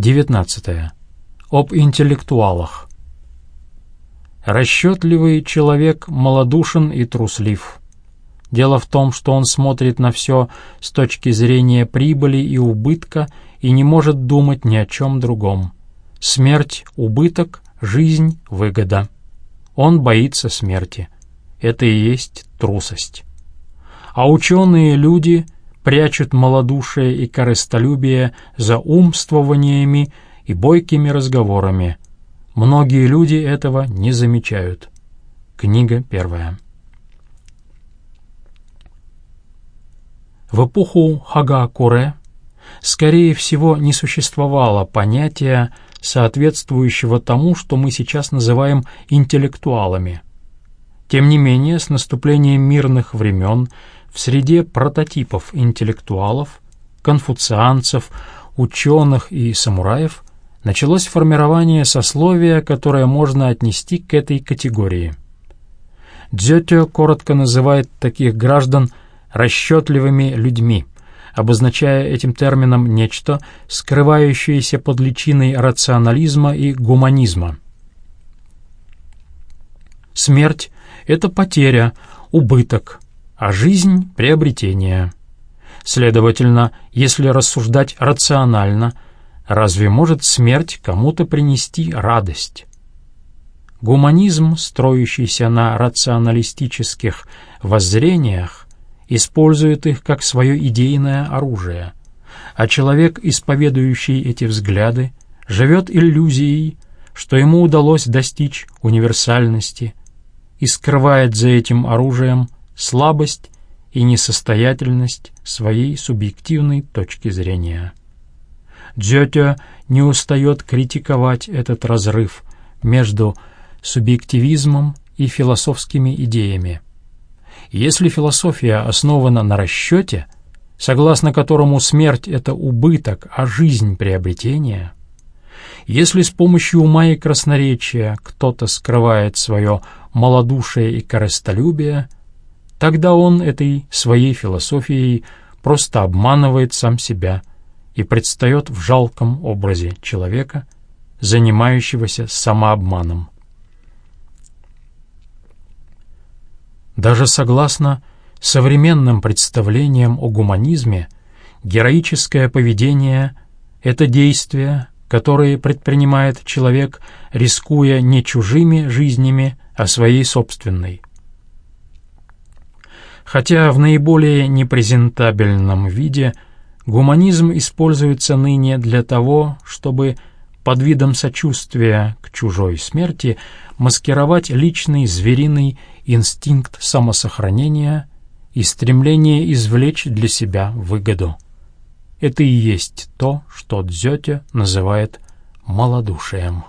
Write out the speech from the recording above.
19. Об интеллектуалах. Расчетливый человек малодушен и труслив. Дело в том, что он смотрит на все с точки зрения прибыли и убытка и не может думать ни о чем другом. Смерть — убыток, жизнь — выгода. Он боится смерти. Это и есть трусость. А ученые люди прячут малодушие и корыстолюбие за умствованиями и бойкими разговорами. Многие люди этого не замечают. Книга первая. В эпоху Хагакуре, скорее всего, не существовало понятия, соответствующего тому, что мы сейчас называем интеллектуалами. Тем не менее, с наступлением мирных времен в среде прототипов интеллектуалов, конфуцианцев, ученых и самураев началось формирование сословия, которое можно отнести к этой категории. Дзётё коротко называет таких граждан расчетливыми людьми, обозначая этим термином нечто, скрывающееся под личиной рационализма и гуманизма. Смерть — это потеря, убыток, а жизнь — приобретение. Следовательно, если рассуждать рационально, разве может смерть кому-то принести радость? Гуманизм, строящийся на рационалистических воззрениях, использует их как свое идейное оружие, а человек, исповедующий эти взгляды, живет иллюзией, что ему удалось достичь универсальности и скрывает за этим оружием слабость и несостоятельность своей субъективной точки зрения. Дзётё не устает критиковать этот разрыв между субъективизмом и философскими идеями – если философия основана на расчете, согласно которому смерть — это убыток, а жизнь — приобретение, если с помощью ума и красноречия кто-то скрывает свое малодушие и корыстолюбие, тогда он этой своей философией просто обманывает сам себя и предстает в жалком образе человека, занимающегося самообманом. Даже согласно современным представлениям о гуманизме, героическое поведение — это действия, которые предпринимает человек, рискуя не чужими жизнями, а своей собственной. Хотя в наиболее непрезентабельном виде гуманизм используется ныне для того, чтобы под видом сочувствия к чужой смерти маскировать личный звериный инстинкт самосохранения и стремление извлечь для себя выгоду. Это и есть то, что Дзёте называет малодушием.